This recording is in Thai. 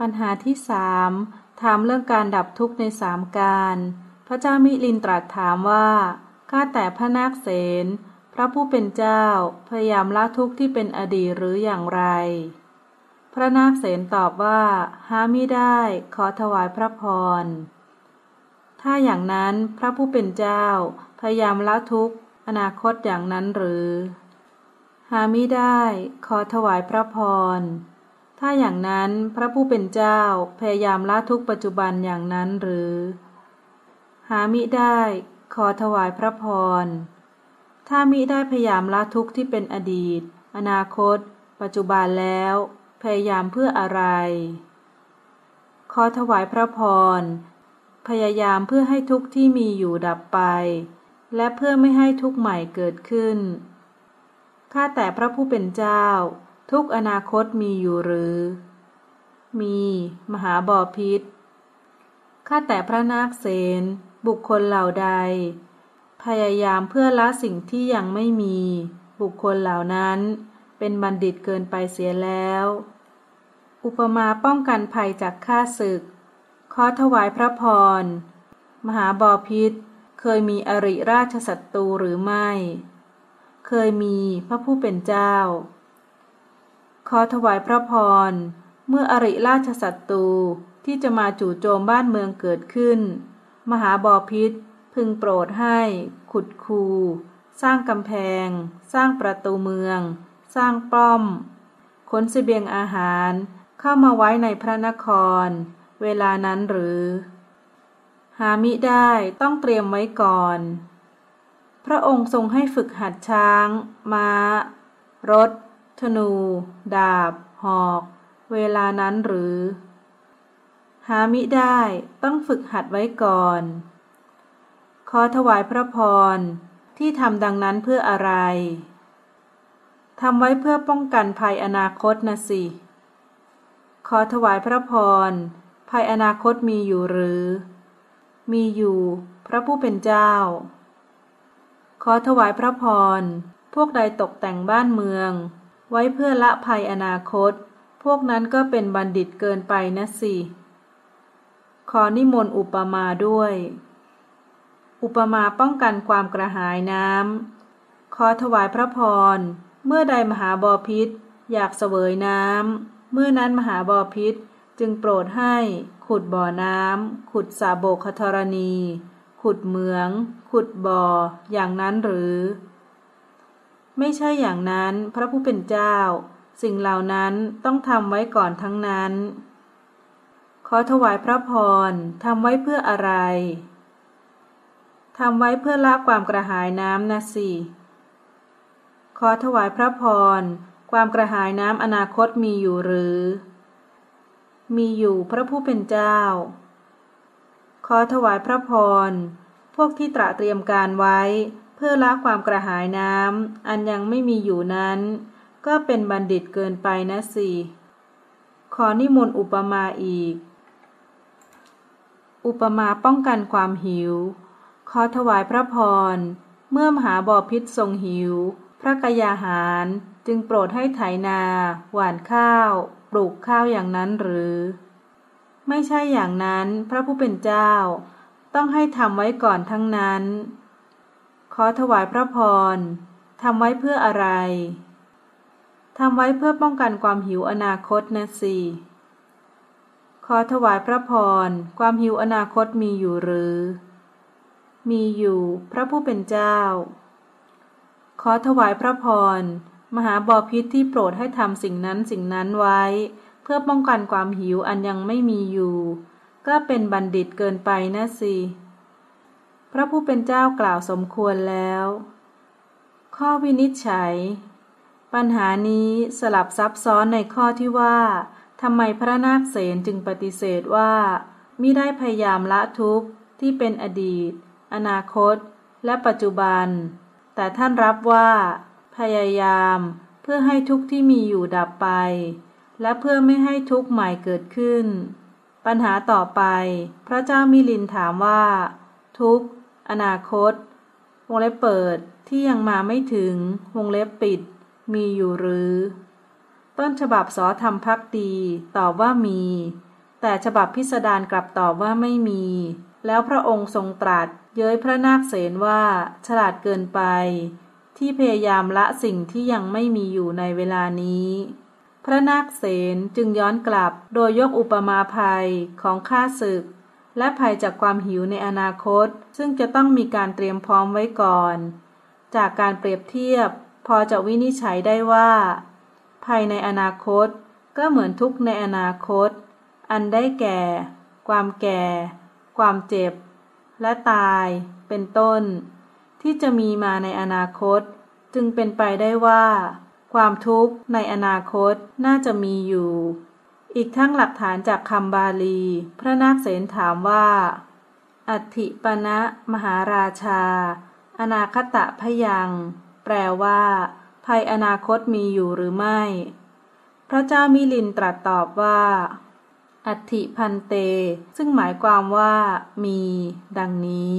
ปัญหาที่สามถามเรื่องการดับทุกข์ในสามการ พระเจ้ามิลินตรัสถามว่า ข้าแต่พระนาคเสนพระผู้เป็นเจ้าพยายามละทุกข์ที่เป็นอดีตหรืออย่างไร พระนาคเสนตอบว่าหาไม่ได้ขอถวายพระพร ถ้าอย่างนั้นพระผู้เป็นเจ้า พยายามละทุกข์อนาคตอย่างนั้นหรือ หาไม่ได้ขอถวายพระพร ถ้าอย่างนั้นพระผู้เป็นเจ้าพยายามละทุกปัจจุบันอย่างนั้นหรือ หามิได้ขอถวายพระพร ถ้ามิได้พยายามละทุกที่เป็นอดีต อนาคต ปัจจุบันแล้ว พยายามเพื่ออะไร ขอถวายพระพร พยายามเพื่อให้ทุกที่มีอยู่ดับไป และเพื่อไม่ให้ทุกข์ใหม่เกิดขึ้น ข้าแต่พระผู้เป็นเจ้า ทุกอนาคตมีอยู่หรือ มี มหาบอพิษข้าแต่พระนาคเสนบุคคลเหล่าใด พยายามเพื่อละสิ่งที่ยังไม่มี บุคคลเหล่านั้นเป็นบัณฑิตเกินไปเสียแล้ว อุปมาป้องกันภัยจากข้าศึก ขอถวายพระพร มหาบอพิษเคยมีอริราชศัตรูหรือไม่ เคยมีพระผู้เป็นเจ้า ขอถวายพระพร เมื่ออริราชศัตรูที่จะมาจู่โจมบ้านเมืองเกิดขึ้น มหาบอพิษพึงโปรดให้ ขุดคู สร้างกำแพง สร้างประตูเมือง สร้างป้อม ขนสเสบียงอาหารเข้ามาไว้ในพระนคร เวลานั้นหรือ หามิได้ต้องเตรียมไว้ก่อน พระองค์ทรงให้ฝึกหัดช้างม้า รถ ธนู ดาบ หอก เวลานั้นหรือ หามิได้ต้องฝึกหัดไว้ก่อน ขอถวายพระพรที่ทำดังนั้นเพื่ออะไร ทำไว้เพื่อป้องกันภัยอนาคตนะสิ ขอถวายพระพร ภัยอนาคตมีอยู่หรือ มีอยู่ พระผู้เป็นเจ้า ขอถวายพระพร พวกใดตกแต่งบ้านเมือง ไว้เพื่อละภัยอนาคต พวกนั้นก็เป็นบัณฑิตเกินไปนะสิ ขอนิมนต์อุปมาด้วย อุปมาป้องกันความกระหายน้ำ ขอถวายพระพร เมื่อใดมหาบอพิษ อยากเสวยน้ำ เมื่อนั้นมหาบอพิษจึงโปรดให้ ขุดบ่อน้ำ ขุดสาโบกธรณี ขุดเหมือง ขุดบ่อ อย่างนั้นหรือ ไม่ใช่อย่างนั้นพระผู้เป็นเจ้า สิ่งเหล่านั้นต้องทำไว้ก่อนทั้งนั้น ขอถวายพระพรทำไว้เพื่ออะไรทำไว้เพื่อละความกระหายน้ำนะสิขอถวายพระพร ความกระหายน้ำอนาคตมีอยู่หรือ มีอยู่พระผู้เป็นเจ้า ขอถวายพระพร พวกที่ตระเตรียมการไว้ เพื่อละความกระหายน้ำอันยังไม่มีอยู่นั้น ก็เป็นบัณฑิตเกินไปนะสิขอนิมนต์อุปมาอีก อุปมาป้องกันความหิว ขอถวายพระพร เมื่อมหาบอพิษทรงหิว พระกยาหารจึงโปรดให้ไถนา หว่านข้าว ปลูกข้าวอย่างนั้นหรือ ไม่ใช่อย่างนั้นพระผู้เป็นเจ้า ต้องให้ทำไว้ก่อนทั้งนั้น ขอถวายพระพรทำไว้เพื่ออะไรทำไว้เพื่อป้องกันความหิวอนาคตนะสิขอถวายพระพร ความหิวอนาคตมีอยู่หรือ มีอยู่พระผู้เป็นเจ้า ขอถวายพระพร มหาบอพิษที่โปรดให้ทำสิ่งนั้นสิ่งนั้นไว้ เพื่อป้องกันความหิวอันยังไม่มีอยู่ ก็เป็นบัณฑิตเกินไปนะสิ ระผู้เป็นเจ้ากล่าวสมควรแล้ว ข้อวินิจฉัย ปัญหานี้สลับซับซ้อนในข้อที่ว่าทำไมพระนาคเสนจึงปฏิเสธว่ามิได้พยายามละทุกข์ที่เป็นอดีต อนาคต และปัจจุบัน แต่ท่านรับว่า พยายามเพื่อให้ทุกที่มีอยู่ดับไป และเพื่อไม่ให้ทุกข์ใหม่เกิดขึ้น ปัญหาต่อไป พระเจ้ามิลินถามว่า ทุก อนาคต วงเล็บเปิดที่ยังมาไม่ถึง วงเล็บปิด มีอยู่หรือ ต้นฉบับสอธรรมพักดี ตอบว่ามี แต่ฉบับพิสดารกลับตอบว่าไม่มี แล้วพระองค์ทรงตรัส เย้ยพระนาคเสนว่า ฉลาดเกินไป ที่พยายามละสิ่งที่ยังไม่มีอยู่ในเวลานี้พระนาคเสนจึงย้อนกลับโดยยกอุปมาภัยของข้าศึก และภัยจากความหิวในอนาคต ซึ่งจะต้องมีการเตรียมพร้อมไว้ก่อน จากการเปรียบเทียบ พอจะวินิจฉัยได้ว่า ภัยในอนาคต ก็เหมือนทุกในอนาคต อันได้แก่ ความแก่ ความเจ็บ และตาย เป็นต้น ที่จะมีมาในอนาคต จึงเป็นไปได้ว่า ความทุกข์ในอนาคตน่าจะมีอยู่ อีกทั้งหลักฐานจากคำบาลี พระนาคเษนถามว่า อัติปณะมหาราชา อนาคตะพยัง แปลว่า ภัยอนาคตมีอยู่หรือไม่ พระเจ้ามิลินตรัสตอบว่า อัติพันเต ซึ่งหมายความว่า มี ดังนี้